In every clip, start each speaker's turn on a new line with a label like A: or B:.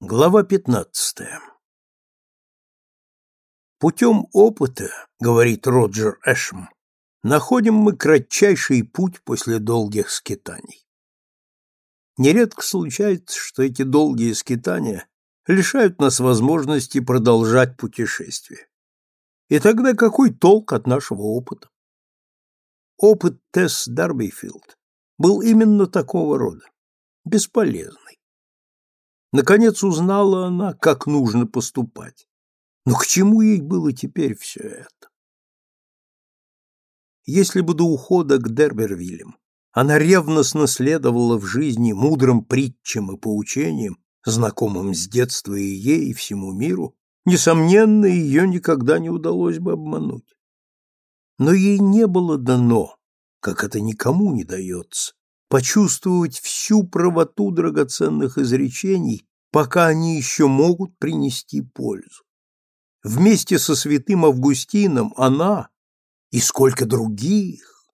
A: Глава 15. Путем опыта, говорит Роджер Эшем, находим мы кратчайший путь после долгих скитаний. Нередко случается, что эти долгие скитания лишают нас возможности продолжать путешествие. И тогда какой толк от нашего опыта? Опыт Тесс Дарбифилд был именно такого рода, бесполезный. Наконец узнала она, как нужно поступать. Но к чему ей было теперь все это? Если бы до ухода к Дербервиллям она ревностно следовала в жизни мудрым притчам и поучениям, знакомым с детства и ей, и всему миру, несомненно, ее никогда не удалось бы обмануть. Но ей не было дано, как это никому не дается, почувствовать всю правоту драгоценных изречений, пока они еще могут принести пользу. Вместе со святым Августином она и сколько других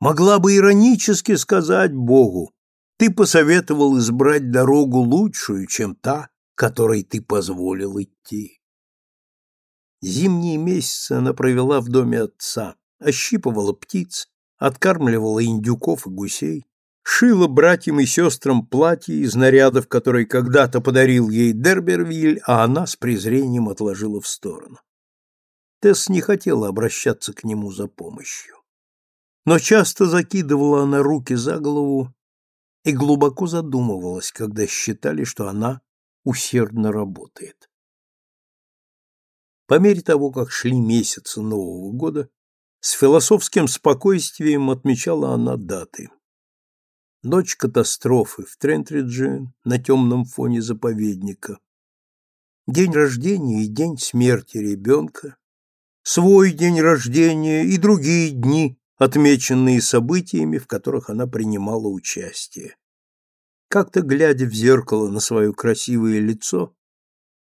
A: могла бы иронически сказать Богу, ты посоветовал избрать дорогу лучшую, чем та, которой ты позволил идти. Зимние месяцы она провела в доме отца, ощипывала птиц, откармливала индюков и гусей, шила братьям и сестрам платья из нарядов, которые когда-то подарил ей Дербервиль, а она с презрением отложила в сторону. Тесс не хотела обращаться к нему за помощью. Но часто закидывала она руки за голову и глубоко задумывалась, когда считали, что она усердно работает. По мере того, как шли месяцы Нового года, с философским спокойствием отмечала она даты. Ночь катастрофы в Трентридже на темном фоне заповедника. День рождения и день смерти ребенка. Свой день рождения и другие дни, отмеченные событиями, в которых она принимала участие. Как-то глядя в зеркало на свое красивое лицо,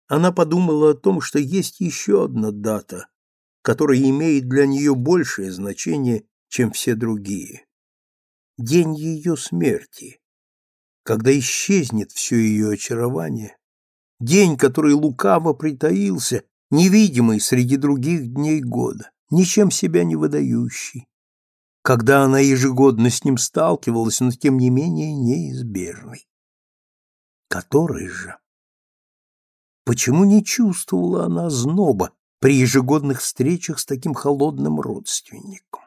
A: она подумала о том, что есть еще одна дата, которая имеет для нее большее значение, чем все другие. День ее смерти, когда исчезнет все ее очарование, день, который лукаво притаился, невидимый среди других дней года, ничем себя не выдающий, когда она ежегодно с ним сталкивалась, но тем не менее неизбежный. Который же? Почему не чувствовала она зноба при ежегодных встречах с таким холодным родственником?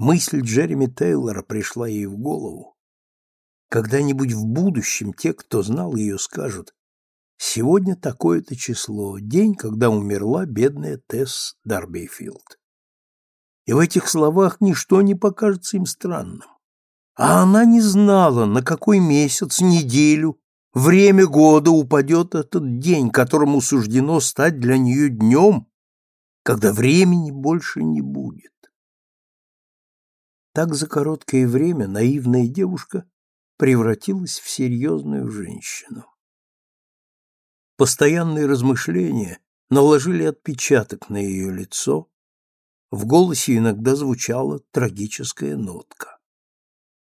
A: Мысль Джереми Тейлора пришла ей в голову. Когда-нибудь в будущем те, кто знал ее, скажут, сегодня такое-то число, день, когда умерла бедная Тесс Дарбейфилд. И в этих словах ничто не покажется им странным. А она не знала, на какой месяц, неделю время года упадет этот день, которому суждено стать для нее днем, когда времени больше не будет. Так за короткое время наивная девушка превратилась в серьезную женщину. Постоянные размышления наложили отпечаток на ее лицо, в голосе иногда звучала трагическая нотка.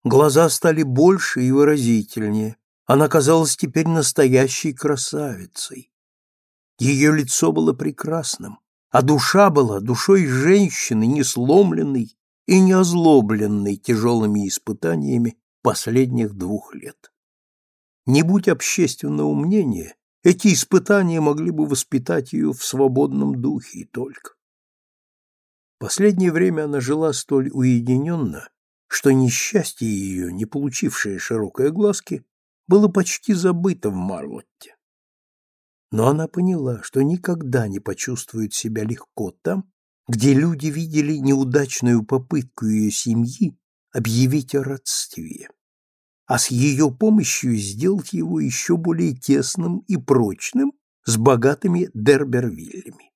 A: Глаза стали больше и выразительнее, она казалась теперь настоящей красавицей. Ее лицо было прекрасным, а душа была душой женщины, не сломленной и не озлобленной тяжелыми испытаниями последних двух лет. Не будь общественного мнения, эти испытания могли бы воспитать ее в свободном духе и только. Последнее время она жила столь уединенно, что несчастье ее, не получившее широкой огласки, было почти забыто в Марлотте. Но она поняла, что никогда не почувствует себя легко там, где люди видели неудачную попытку ее семьи объявить о родстве, а с ее помощью сделать его еще более тесным и прочным с богатыми Дербервиллями.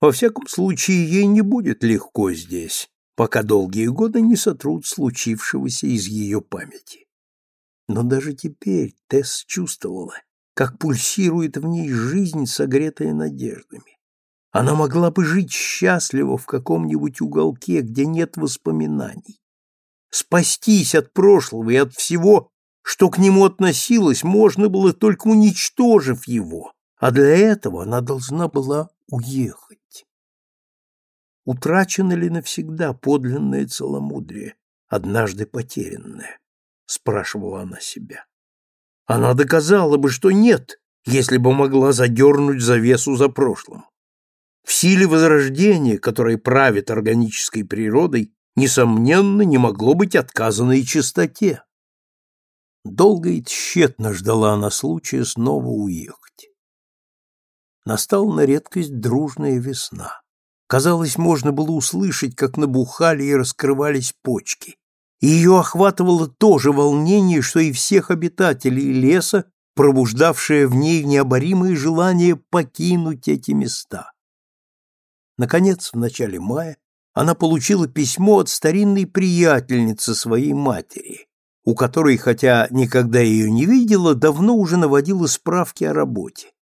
A: Во всяком случае, ей не будет легко здесь, пока долгие годы не сотрут случившегося из ее памяти. Но даже теперь Тесс чувствовала, как пульсирует в ней жизнь, согретая надеждами. Она могла бы жить счастливо в каком-нибудь уголке, где нет воспоминаний. Спастись от прошлого и от всего, что к нему относилось, можно было только уничтожив его, а для этого она должна была уехать. Утрачено ли навсегда подлинное целомудрие, однажды потерянное? Спрашивала она себя. Она доказала бы, что нет, если бы могла задернуть завесу за прошлым. В силе возрождения, которое правит органической природой, несомненно, не могло быть отказано и чистоте. Долго и тщетно ждала она случая снова уехать. Настала на редкость дружная весна. Казалось, можно было услышать, как набухали и раскрывались почки. Ее охватывало то же волнение, что и всех обитателей леса, пробуждавшее в ней необоримое желание покинуть эти места. Наконец, в начале мая, она получила письмо от старинной приятельницы своей матери, у которой, хотя никогда ее не видела, давно уже наводила справки о работе.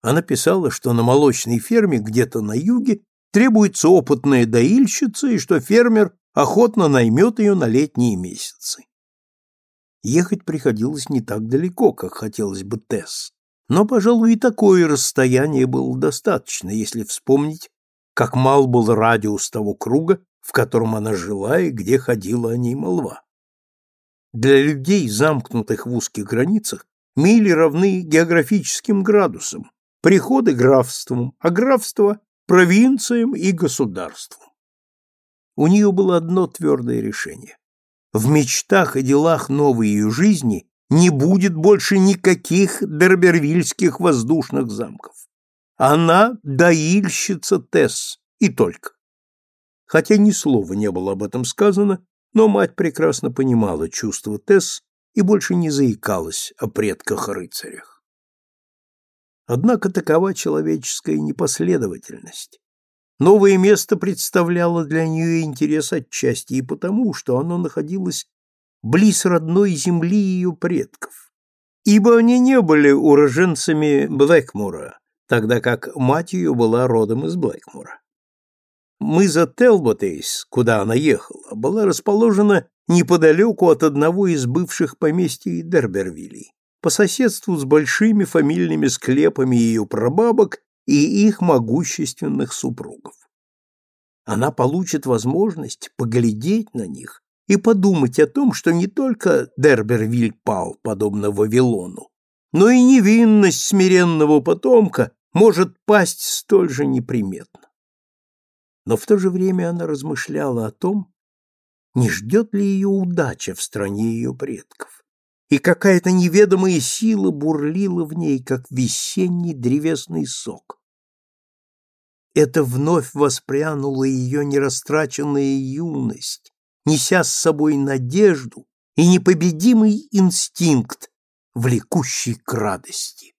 A: Она писала, что на молочной ферме где-то на юге требуется опытная доильщица и что фермер охотно наймет ее на летние месяцы. Ехать приходилось не так далеко, как хотелось бы Тесс, но, пожалуй, и такое расстояние было достаточно, если вспомнить, как мал был радиус того круга, в котором она жила и где ходила о ней молва. Для людей, замкнутых в узких границах, мили равны географическим градусам, приходы графством, а графство – провинциям и государствам. У нее было одно твердое решение. В мечтах и делах новой ее жизни не будет больше никаких дербервильских воздушных замков. Она доильщица Тесс, и только. Хотя ни слова не было об этом сказано, но мать прекрасно понимала чувства Тесс и больше не заикалась о предках-рыцарях. Однако такова человеческая непоследовательность. Новое место представляло для нее интерес отчасти и потому, что оно находилось близ родной земли ее предков, ибо они не были уроженцами Блэкмура, тогда как мать ее была родом из Блэкмура. Мыза Телботейс, куда она ехала, была расположена неподалеку от одного из бывших поместий Дербервилей, по соседству с большими фамильными склепами ее прабабок и их могущественных супругов. Она получит возможность поглядеть на них и подумать о том, что не только Дербервиль пал, подобно Вавилону, но и невинность смиренного потомка может пасть столь же неприметно. Но в то же время она размышляла о том, не ждет ли ее удача в стране ее предков, и какая-то неведомая сила бурлила в ней, как весенний древесный сок. Это вновь воспрянула ее нерастраченная юность, неся с собой надежду и непобедимый инстинкт, влекущий к радости.